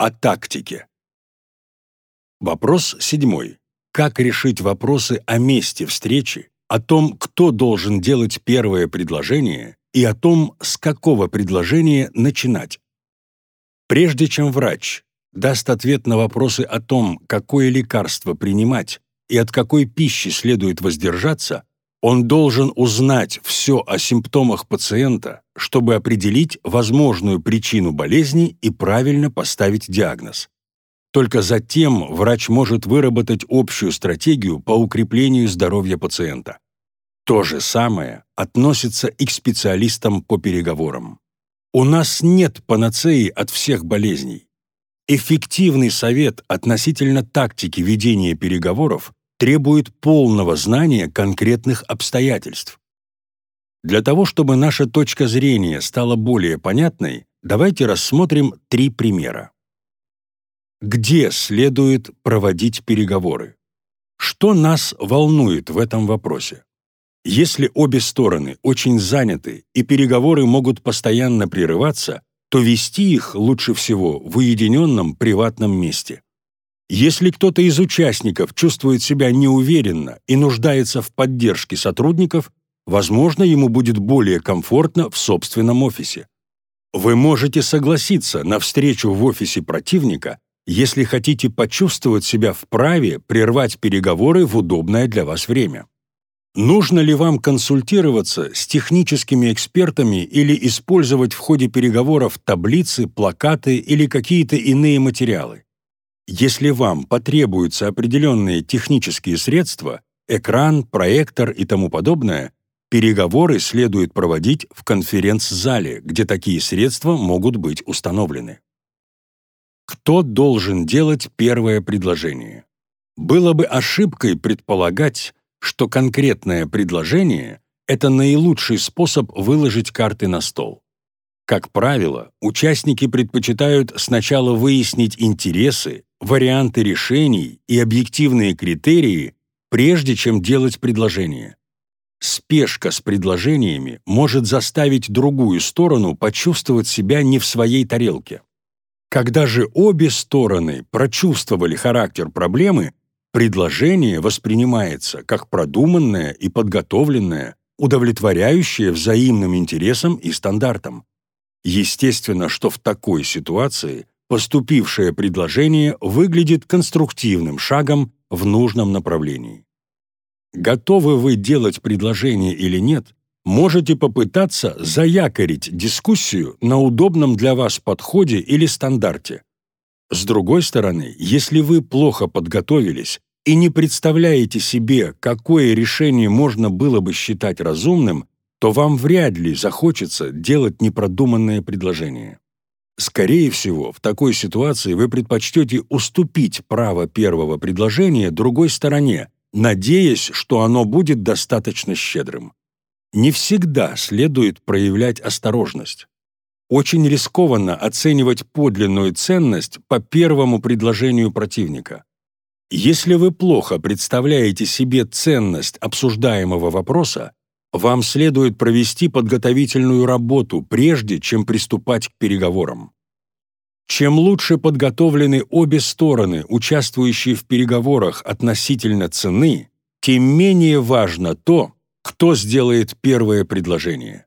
О тактике. Вопрос седьмой. Как решить вопросы о месте встречи, о том, кто должен делать первое предложение и о том, с какого предложения начинать? Прежде чем врач даст ответ на вопросы о том, какое лекарство принимать и от какой пищи следует воздержаться, он должен узнать все о симптомах пациента, чтобы определить возможную причину болезни и правильно поставить диагноз. Только затем врач может выработать общую стратегию по укреплению здоровья пациента. То же самое относится и к специалистам по переговорам. У нас нет панацеи от всех болезней. Эффективный совет относительно тактики ведения переговоров требует полного знания конкретных обстоятельств. Для того, чтобы наша точка зрения стала более понятной, давайте рассмотрим три примера. Где следует проводить переговоры? Что нас волнует в этом вопросе? Если обе стороны очень заняты и переговоры могут постоянно прерываться, то вести их лучше всего в уединенном приватном месте. Если кто-то из участников чувствует себя неуверенно и нуждается в поддержке сотрудников, возможно, ему будет более комфортно в собственном офисе. Вы можете согласиться на встречу в офисе противника, если хотите почувствовать себя вправе прервать переговоры в удобное для вас время. Нужно ли вам консультироваться с техническими экспертами или использовать в ходе переговоров таблицы, плакаты или какие-то иные материалы? Если вам потребуются определенные технические средства, экран, проектор и тому подобное, переговоры следует проводить в конференц-зале, где такие средства могут быть установлены. Кто должен делать первое предложение? Было бы ошибкой предполагать, что конкретное предложение — это наилучший способ выложить карты на стол. Как правило, участники предпочитают сначала выяснить интересы, варианты решений и объективные критерии, прежде чем делать предложение. Спешка с предложениями может заставить другую сторону почувствовать себя не в своей тарелке. Когда же обе стороны прочувствовали характер проблемы, предложение воспринимается как продуманное и подготовленное, удовлетворяющее взаимным интересам и стандартам. Естественно, что в такой ситуации поступившее предложение выглядит конструктивным шагом в нужном направлении. Готовы вы делать предложение или нет, можете попытаться заякорить дискуссию на удобном для вас подходе или стандарте. С другой стороны, если вы плохо подготовились и не представляете себе, какое решение можно было бы считать разумным, то вам вряд ли захочется делать непродуманное предложение. Скорее всего, в такой ситуации вы предпочтете уступить право первого предложения другой стороне, надеясь, что оно будет достаточно щедрым. Не всегда следует проявлять осторожность. Очень рискованно оценивать подлинную ценность по первому предложению противника. Если вы плохо представляете себе ценность обсуждаемого вопроса, вам следует провести подготовительную работу, прежде чем приступать к переговорам. Чем лучше подготовлены обе стороны, участвующие в переговорах относительно цены, тем менее важно то, кто сделает первое предложение.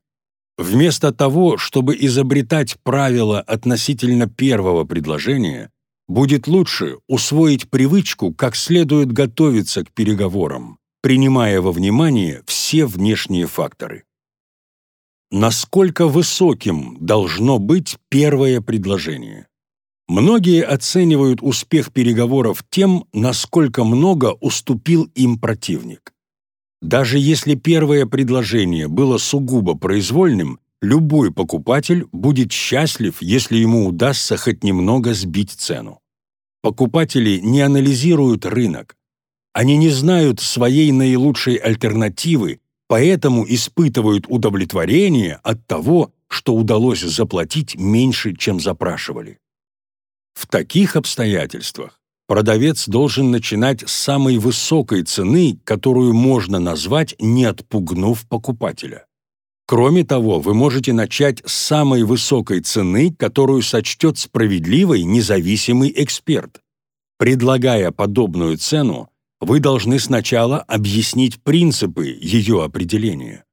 Вместо того, чтобы изобретать правила относительно первого предложения, будет лучше усвоить привычку, как следует готовиться к переговорам, принимая во внимание все внешние факторы. Насколько высоким должно быть первое предложение? Многие оценивают успех переговоров тем, насколько много уступил им противник. Даже если первое предложение было сугубо произвольным, любой покупатель будет счастлив, если ему удастся хоть немного сбить цену. Покупатели не анализируют рынок, они не знают своей наилучшей альтернативы, поэтому испытывают удовлетворение от того, что удалось заплатить меньше, чем запрашивали. В таких обстоятельствах продавец должен начинать с самой высокой цены, которую можно назвать, не отпугнув покупателя. Кроме того, вы можете начать с самой высокой цены, которую сочтет справедливый независимый эксперт. Предлагая подобную цену, вы должны сначала объяснить принципы ее определения.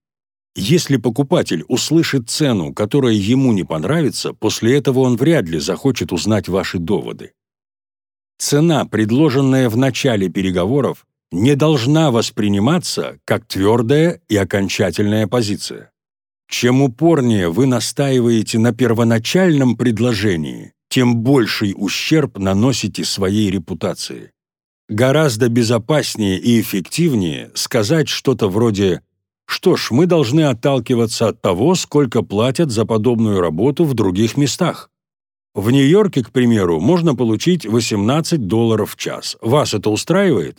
Если покупатель услышит цену, которая ему не понравится, после этого он вряд ли захочет узнать ваши доводы. Цена, предложенная в начале переговоров, не должна восприниматься как твердая и окончательная позиция. Чем упорнее вы настаиваете на первоначальном предложении, тем больший ущерб наносите своей репутации. Гораздо безопаснее и эффективнее сказать что-то вроде «Что ж, мы должны отталкиваться от того, сколько платят за подобную работу в других местах. В Нью-Йорке, к примеру, можно получить 18 долларов в час. Вас это устраивает?»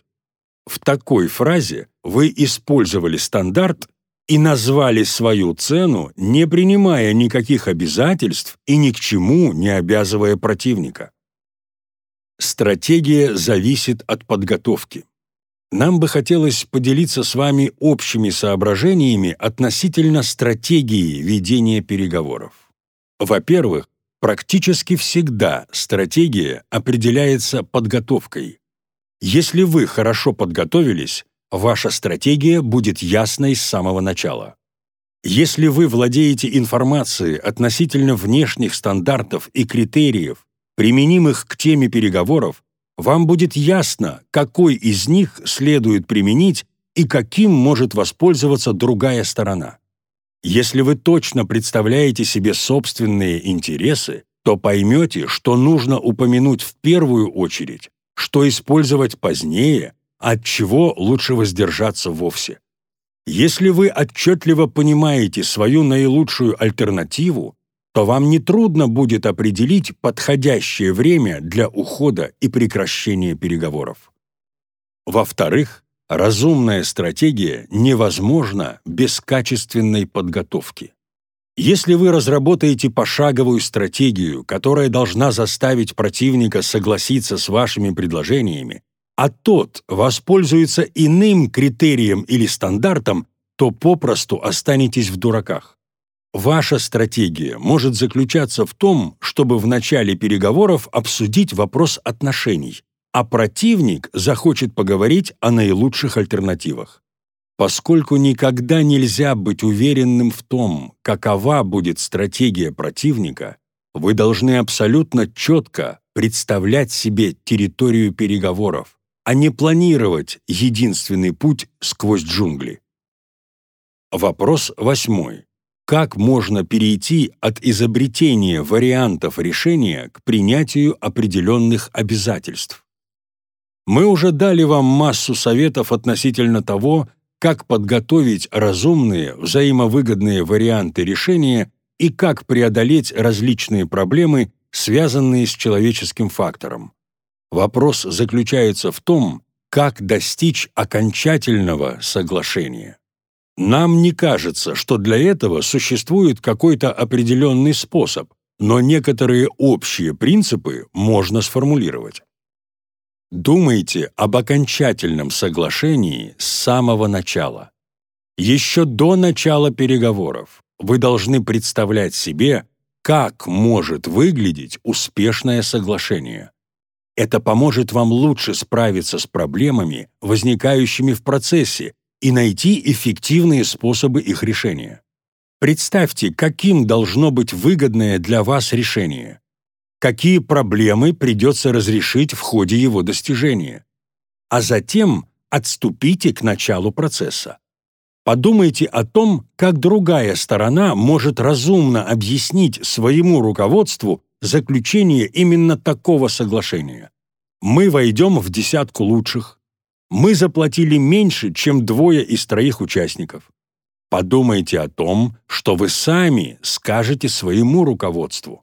В такой фразе вы использовали стандарт и назвали свою цену, не принимая никаких обязательств и ни к чему не обязывая противника. Стратегия зависит от подготовки. Нам бы хотелось поделиться с вами общими соображениями относительно стратегии ведения переговоров. Во-первых, практически всегда стратегия определяется подготовкой. Если вы хорошо подготовились, ваша стратегия будет ясной с самого начала. Если вы владеете информацией относительно внешних стандартов и критериев, применимых к теме переговоров, вам будет ясно, какой из них следует применить и каким может воспользоваться другая сторона. Если вы точно представляете себе собственные интересы, то поймете, что нужно упомянуть в первую очередь, что использовать позднее, от чего лучше воздержаться вовсе. Если вы отчетливо понимаете свою наилучшую альтернативу, то вам нетрудно будет определить подходящее время для ухода и прекращения переговоров. Во-вторых, разумная стратегия невозможна без качественной подготовки. Если вы разработаете пошаговую стратегию, которая должна заставить противника согласиться с вашими предложениями, а тот воспользуется иным критерием или стандартом, то попросту останетесь в дураках. Ваша стратегия может заключаться в том, чтобы в начале переговоров обсудить вопрос отношений, а противник захочет поговорить о наилучших альтернативах. Поскольку никогда нельзя быть уверенным в том, какова будет стратегия противника, вы должны абсолютно четко представлять себе территорию переговоров, а не планировать единственный путь сквозь джунгли. Вопрос восьмой. Как можно перейти от изобретения вариантов решения к принятию определенных обязательств? Мы уже дали вам массу советов относительно того, как подготовить разумные, взаимовыгодные варианты решения и как преодолеть различные проблемы, связанные с человеческим фактором. Вопрос заключается в том, как достичь окончательного соглашения. Нам не кажется, что для этого существует какой-то определенный способ, но некоторые общие принципы можно сформулировать. Думайте об окончательном соглашении с самого начала. Еще до начала переговоров вы должны представлять себе, как может выглядеть успешное соглашение. Это поможет вам лучше справиться с проблемами, возникающими в процессе, и найти эффективные способы их решения. Представьте, каким должно быть выгодное для вас решение. Какие проблемы придется разрешить в ходе его достижения. А затем отступите к началу процесса. Подумайте о том, как другая сторона может разумно объяснить своему руководству заключение именно такого соглашения. Мы войдем в десятку лучших, мы заплатили меньше, чем двое из троих участников. Подумайте о том, что вы сами скажете своему руководству.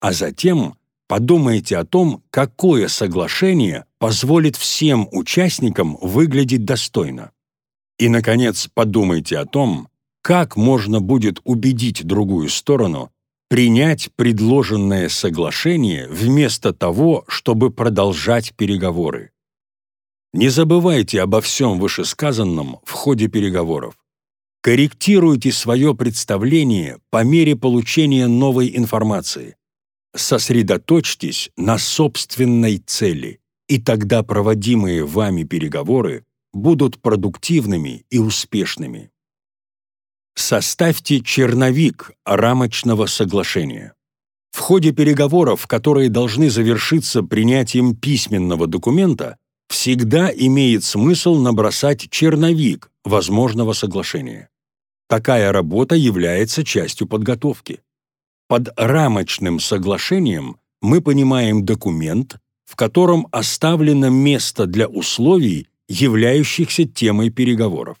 А затем подумайте о том, какое соглашение позволит всем участникам выглядеть достойно. И, наконец, подумайте о том, как можно будет убедить другую сторону принять предложенное соглашение вместо того, чтобы продолжать переговоры. Не забывайте обо всем вышесказанном в ходе переговоров. Корректируйте свое представление по мере получения новой информации. Сосредоточьтесь на собственной цели, и тогда проводимые вами переговоры будут продуктивными и успешными. Составьте черновик рамочного соглашения. В ходе переговоров, которые должны завершиться принятием письменного документа, всегда имеет смысл набросать черновик возможного соглашения. Такая работа является частью подготовки. Под рамочным соглашением мы понимаем документ, в котором оставлено место для условий, являющихся темой переговоров.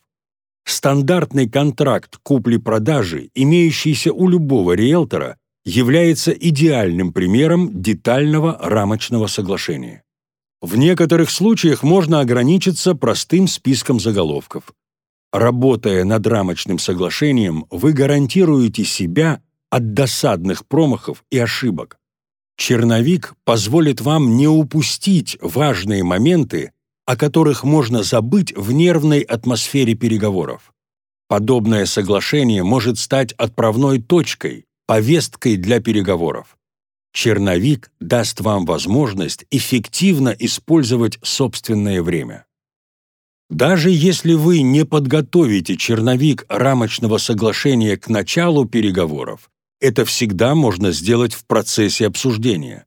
Стандартный контракт купли-продажи, имеющийся у любого риэлтора, является идеальным примером детального рамочного соглашения. В некоторых случаях можно ограничиться простым списком заголовков. Работая над рамочным соглашением, вы гарантируете себя от досадных промахов и ошибок. Черновик позволит вам не упустить важные моменты, о которых можно забыть в нервной атмосфере переговоров. Подобное соглашение может стать отправной точкой, повесткой для переговоров. Черновик даст вам возможность эффективно использовать собственное время. Даже если вы не подготовите черновик рамочного соглашения к началу переговоров, это всегда можно сделать в процессе обсуждения.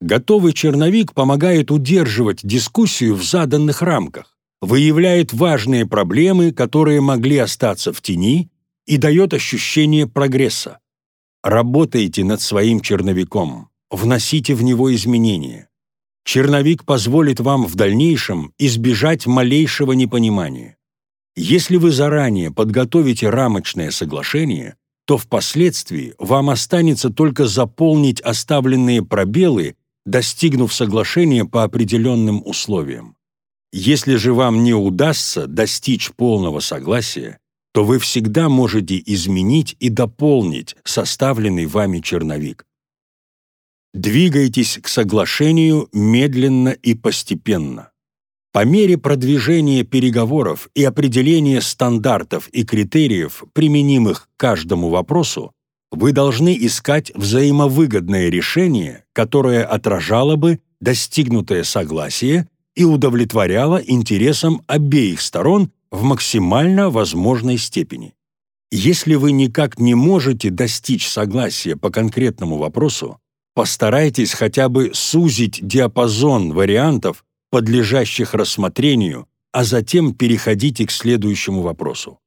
Готовый черновик помогает удерживать дискуссию в заданных рамках, выявляет важные проблемы, которые могли остаться в тени, и дает ощущение прогресса. Работайте над своим черновиком, вносите в него изменения. Черновик позволит вам в дальнейшем избежать малейшего непонимания. Если вы заранее подготовите рамочное соглашение, то впоследствии вам останется только заполнить оставленные пробелы, достигнув соглашения по определенным условиям. Если же вам не удастся достичь полного согласия, то вы всегда можете изменить и дополнить составленный вами черновик. Двигайтесь к соглашению медленно и постепенно. По мере продвижения переговоров и определения стандартов и критериев, применимых к каждому вопросу, вы должны искать взаимовыгодное решение, которое отражало бы достигнутое согласие и удовлетворяло интересам обеих сторон в максимально возможной степени. Если вы никак не можете достичь согласия по конкретному вопросу, постарайтесь хотя бы сузить диапазон вариантов, подлежащих рассмотрению, а затем переходите к следующему вопросу.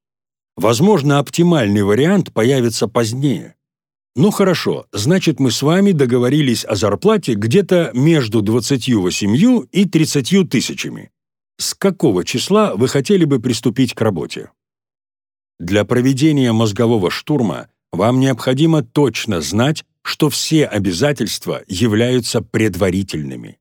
Возможно, оптимальный вариант появится позднее. Ну хорошо, значит, мы с вами договорились о зарплате где-то между 28 и 30 тысячами с какого числа вы хотели бы приступить к работе. Для проведения мозгового штурма вам необходимо точно знать, что все обязательства являются предварительными.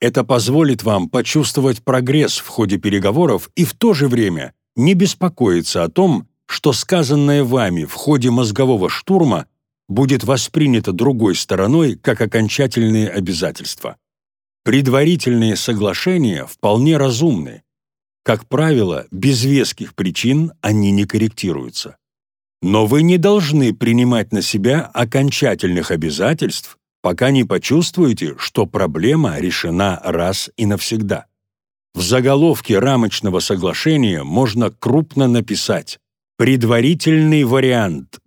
Это позволит вам почувствовать прогресс в ходе переговоров и в то же время не беспокоиться о том, что сказанное вами в ходе мозгового штурма будет воспринято другой стороной как окончательные обязательства. Предварительные соглашения вполне разумны. Как правило, без веских причин они не корректируются. Но вы не должны принимать на себя окончательных обязательств, пока не почувствуете, что проблема решена раз и навсегда. В заголовке рамочного соглашения можно крупно написать «Предварительный вариант,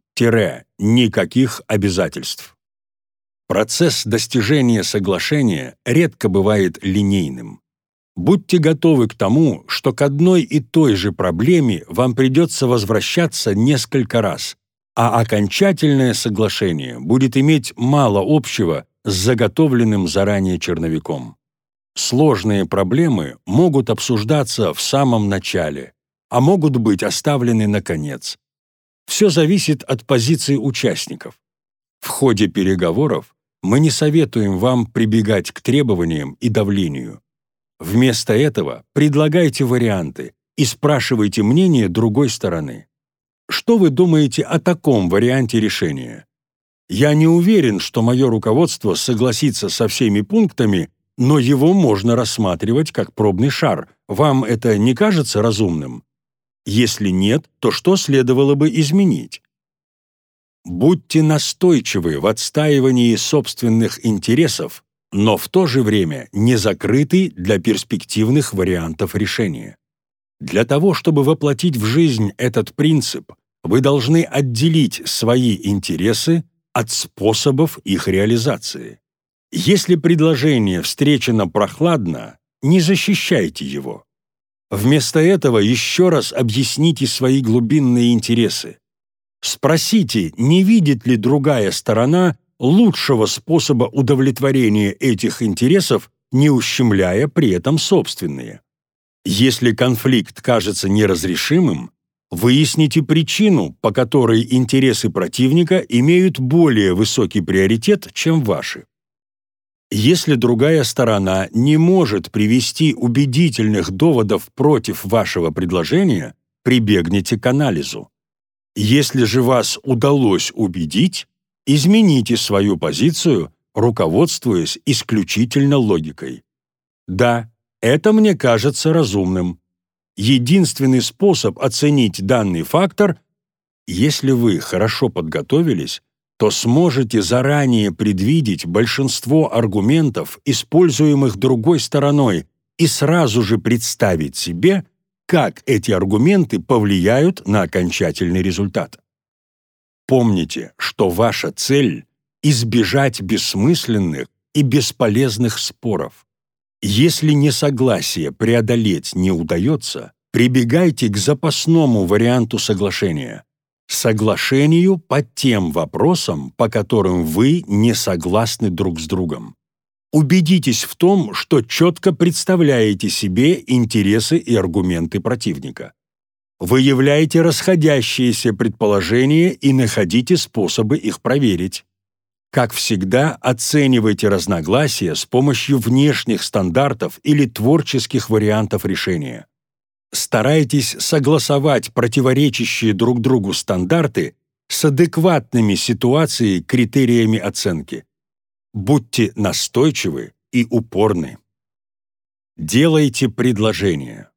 никаких обязательств». Процесс достижения соглашения редко бывает линейным. Будьте готовы к тому, что к одной и той же проблеме вам придется возвращаться несколько раз, а окончательное соглашение будет иметь мало общего с заготовленным заранее черновиком. Сложные проблемы могут обсуждаться в самом начале, а могут быть оставлены на конец. Все зависит от позиции участников. В ходе переговоров мы не советуем вам прибегать к требованиям и давлению. Вместо этого предлагайте варианты и спрашивайте мнение другой стороны. Что вы думаете о таком варианте решения? Я не уверен, что мое руководство согласится со всеми пунктами, но его можно рассматривать как пробный шар. Вам это не кажется разумным? Если нет, то что следовало бы изменить? Будьте настойчивы в отстаивании собственных интересов, но в то же время не закрыты для перспективных вариантов решения. Для того, чтобы воплотить в жизнь этот принцип, вы должны отделить свои интересы от способов их реализации. Если предложение встречено прохладно, не защищайте его. Вместо этого еще раз объясните свои глубинные интересы. Спросите, не видит ли другая сторона лучшего способа удовлетворения этих интересов, не ущемляя при этом собственные. Если конфликт кажется неразрешимым, выясните причину, по которой интересы противника имеют более высокий приоритет, чем ваши. Если другая сторона не может привести убедительных доводов против вашего предложения, прибегните к анализу. Если же вас удалось убедить, измените свою позицию, руководствуясь исключительно логикой. Да, это мне кажется разумным. Единственный способ оценить данный фактор – если вы хорошо подготовились, то сможете заранее предвидеть большинство аргументов, используемых другой стороной, и сразу же представить себе, как эти аргументы повлияют на окончательный результат. Помните, что ваша цель – избежать бессмысленных и бесполезных споров. Если несогласие преодолеть не удается, прибегайте к запасному варианту соглашения – соглашению по тем вопросам, по которым вы не согласны друг с другом. Убедитесь в том, что четко представляете себе интересы и аргументы противника. Выявляйте расходящиеся предположения и находите способы их проверить. Как всегда, оценивайте разногласия с помощью внешних стандартов или творческих вариантов решения. Старайтесь согласовать противоречащие друг другу стандарты с адекватными ситуацией критериями оценки. Будьте настойчивы и упорны. Делайте предложения.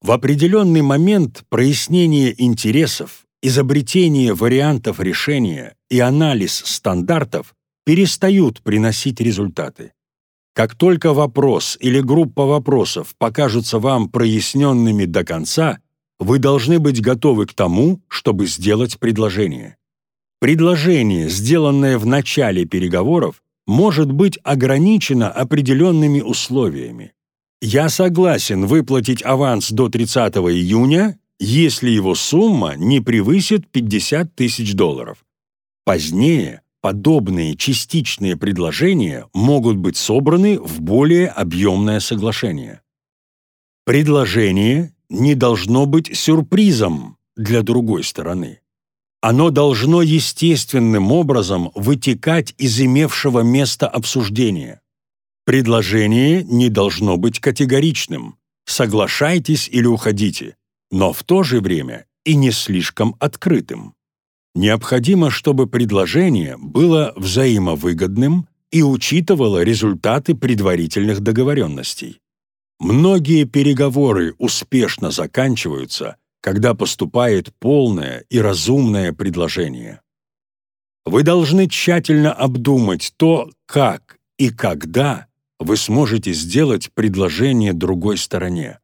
В определенный момент прояснение интересов, изобретение вариантов решения и анализ стандартов перестают приносить результаты. Как только вопрос или группа вопросов покажутся вам проясненными до конца, вы должны быть готовы к тому, чтобы сделать предложение. Предложение, сделанное в начале переговоров, может быть ограничено определенными условиями. Я согласен выплатить аванс до 30 июня, если его сумма не превысит 50 тысяч долларов. Позднее подобные частичные предложения могут быть собраны в более объемное соглашение. Предложение не должно быть сюрпризом для другой стороны. Оно должно естественным образом вытекать из имевшего место обсуждения. Предложение не должно быть категоричным. Соглашайтесь или уходите, но в то же время и не слишком открытым. Необходимо, чтобы предложение было взаимовыгодным и учитывало результаты предварительных договоренностей. Многие переговоры успешно заканчиваются, когда поступает полное и разумное предложение. Вы должны тщательно обдумать то, как и когда вы сможете сделать предложение другой стороне.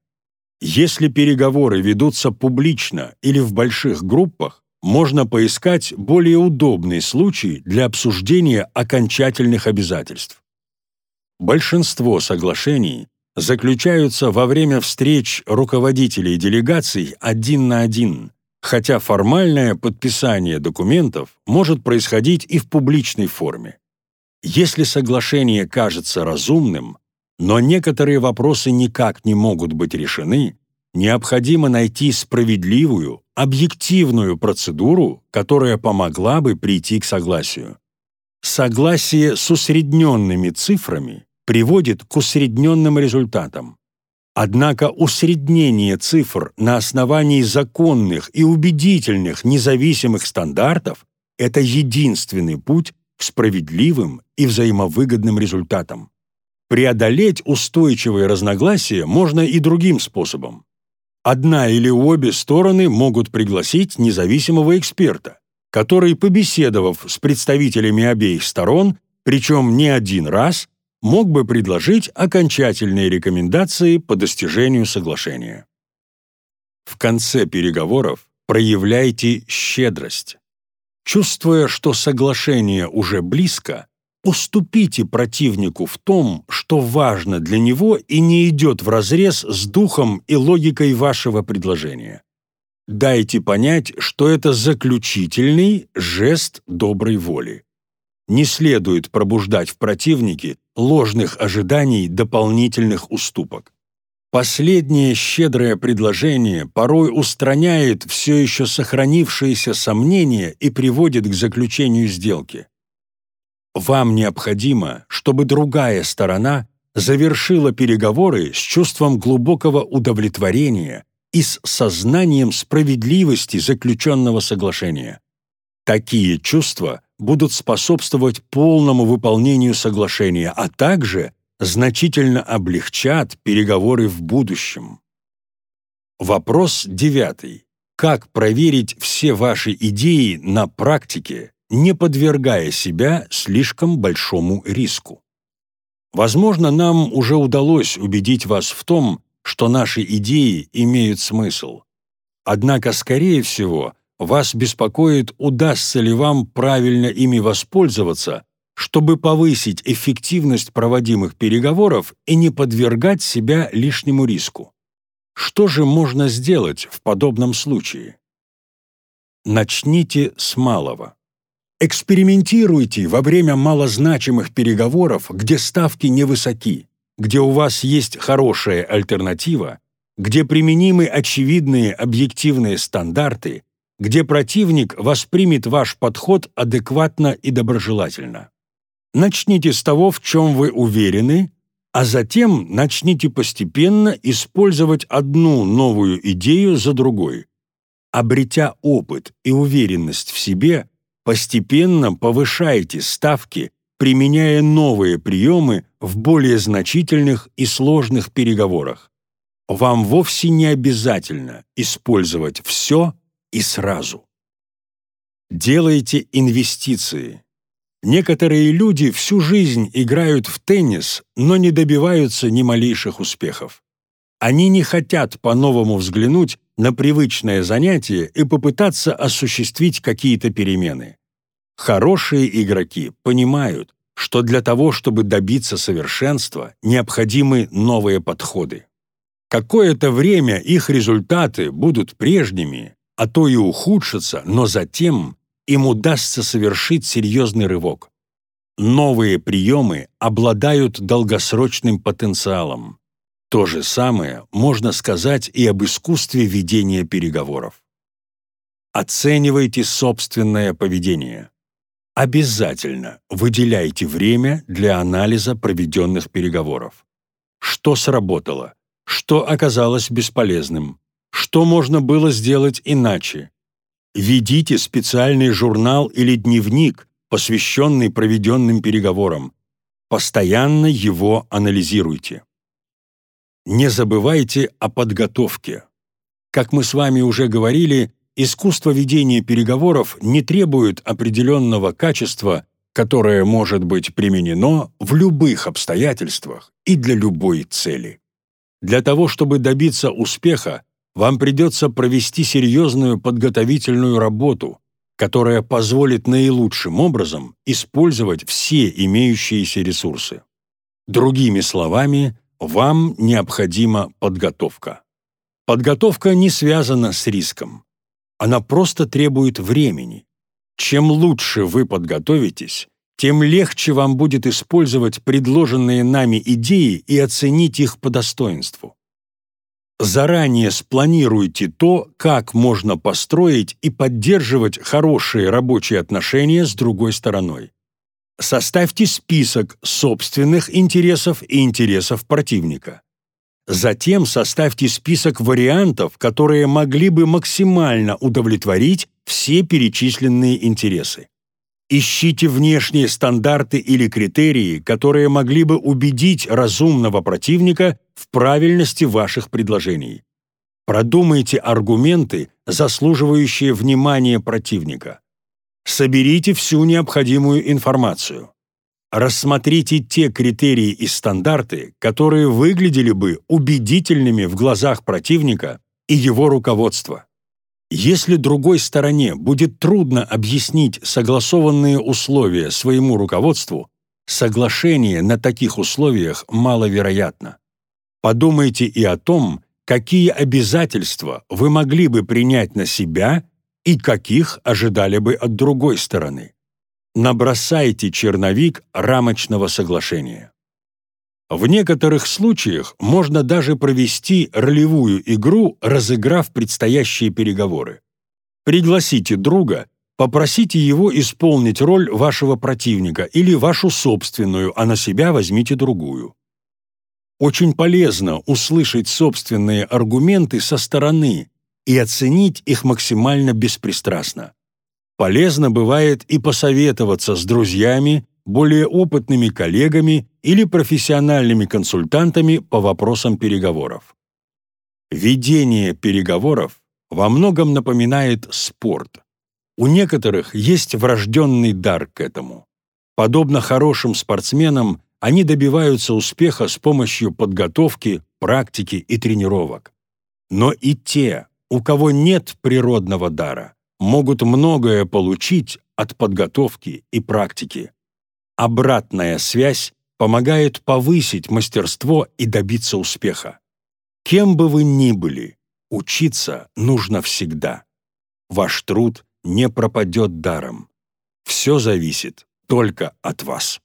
Если переговоры ведутся публично или в больших группах, можно поискать более удобный случай для обсуждения окончательных обязательств. Большинство соглашений заключаются во время встреч руководителей делегаций один на один, хотя формальное подписание документов может происходить и в публичной форме. Если соглашение кажется разумным, но некоторые вопросы никак не могут быть решены, необходимо найти справедливую, объективную процедуру, которая помогла бы прийти к согласию. Согласие с усредненными цифрами приводит к усредненным результатам. Однако усреднение цифр на основании законных и убедительных независимых стандартов – это единственный путь к справедливым и взаимовыгодным результатам. Преодолеть устойчивые разногласия можно и другим способом. Одна или обе стороны могут пригласить независимого эксперта, который, побеседовав с представителями обеих сторон, причем не один раз, мог бы предложить окончательные рекомендации по достижению соглашения. В конце переговоров проявляйте щедрость. Чувствуя, что соглашение уже близко, уступите противнику в том, что важно для него и не идет вразрез с духом и логикой вашего предложения. Дайте понять, что это заключительный жест доброй воли. Не следует пробуждать в противнике ложных ожиданий дополнительных уступок. Последнее щедрое предложение порой устраняет все еще сохранившиеся сомнения и приводит к заключению сделки. Вам необходимо, чтобы другая сторона завершила переговоры с чувством глубокого удовлетворения и с сознанием справедливости заключенного соглашения. Такие чувства будут способствовать полному выполнению соглашения, а также значительно облегчат переговоры в будущем. Вопрос девятый. Как проверить все ваши идеи на практике, не подвергая себя слишком большому риску? Возможно, нам уже удалось убедить вас в том, что наши идеи имеют смысл. Однако, скорее всего, вас беспокоит, удастся ли вам правильно ими воспользоваться, чтобы повысить эффективность проводимых переговоров и не подвергать себя лишнему риску. Что же можно сделать в подобном случае? Начните с малого. Экспериментируйте во время малозначимых переговоров, где ставки невысоки, где у вас есть хорошая альтернатива, где применимы очевидные объективные стандарты, где противник воспримет ваш подход адекватно и доброжелательно. Начните с того, в чем вы уверены, а затем начните постепенно использовать одну новую идею за другой. Обретя опыт и уверенность в себе, постепенно повышайте ставки, применяя новые приемы в более значительных и сложных переговорах. Вам вовсе не обязательно использовать все и сразу. Делайте инвестиции. Некоторые люди всю жизнь играют в теннис, но не добиваются ни малейших успехов. Они не хотят по-новому взглянуть на привычное занятие и попытаться осуществить какие-то перемены. Хорошие игроки понимают, что для того, чтобы добиться совершенства, необходимы новые подходы. Какое-то время их результаты будут прежними, а то и ухудшатся, но затем им удастся совершить серьезный рывок. Новые приемы обладают долгосрочным потенциалом. То же самое можно сказать и об искусстве ведения переговоров. Оценивайте собственное поведение. Обязательно выделяйте время для анализа проведенных переговоров. Что сработало? Что оказалось бесполезным? Что можно было сделать иначе? Ведите специальный журнал или дневник, посвященный проведенным переговорам. Постоянно его анализируйте. Не забывайте о подготовке. Как мы с вами уже говорили, искусство ведения переговоров не требует определенного качества, которое может быть применено в любых обстоятельствах и для любой цели. Для того, чтобы добиться успеха, вам придется провести серьезную подготовительную работу, которая позволит наилучшим образом использовать все имеющиеся ресурсы. Другими словами, вам необходима подготовка. Подготовка не связана с риском. Она просто требует времени. Чем лучше вы подготовитесь, тем легче вам будет использовать предложенные нами идеи и оценить их по достоинству. Заранее спланируйте то, как можно построить и поддерживать хорошие рабочие отношения с другой стороной. Составьте список собственных интересов и интересов противника. Затем составьте список вариантов, которые могли бы максимально удовлетворить все перечисленные интересы. Ищите внешние стандарты или критерии, которые могли бы убедить разумного противника в правильности ваших предложений. Продумайте аргументы, заслуживающие внимания противника. Соберите всю необходимую информацию. Рассмотрите те критерии и стандарты, которые выглядели бы убедительными в глазах противника и его руководства. Если другой стороне будет трудно объяснить согласованные условия своему руководству, соглашение на таких условиях маловероятно. Подумайте и о том, какие обязательства вы могли бы принять на себя и каких ожидали бы от другой стороны. Набросайте черновик рамочного соглашения. В некоторых случаях можно даже провести ролевую игру, разыграв предстоящие переговоры. Пригласите друга, попросите его исполнить роль вашего противника или вашу собственную, а на себя возьмите другую. Очень полезно услышать собственные аргументы со стороны и оценить их максимально беспристрастно. Полезно бывает и посоветоваться с друзьями, более опытными коллегами или профессиональными консультантами по вопросам переговоров. Ведение переговоров во многом напоминает спорт. У некоторых есть врожденный дар к этому. Подобно хорошим спортсменам, они добиваются успеха с помощью подготовки, практики и тренировок. Но и те, у кого нет природного дара, могут многое получить от подготовки и практики. Обратная связь помогает повысить мастерство и добиться успеха. Кем бы вы ни были, учиться нужно всегда. Ваш труд не пропадет даром. Все зависит только от вас.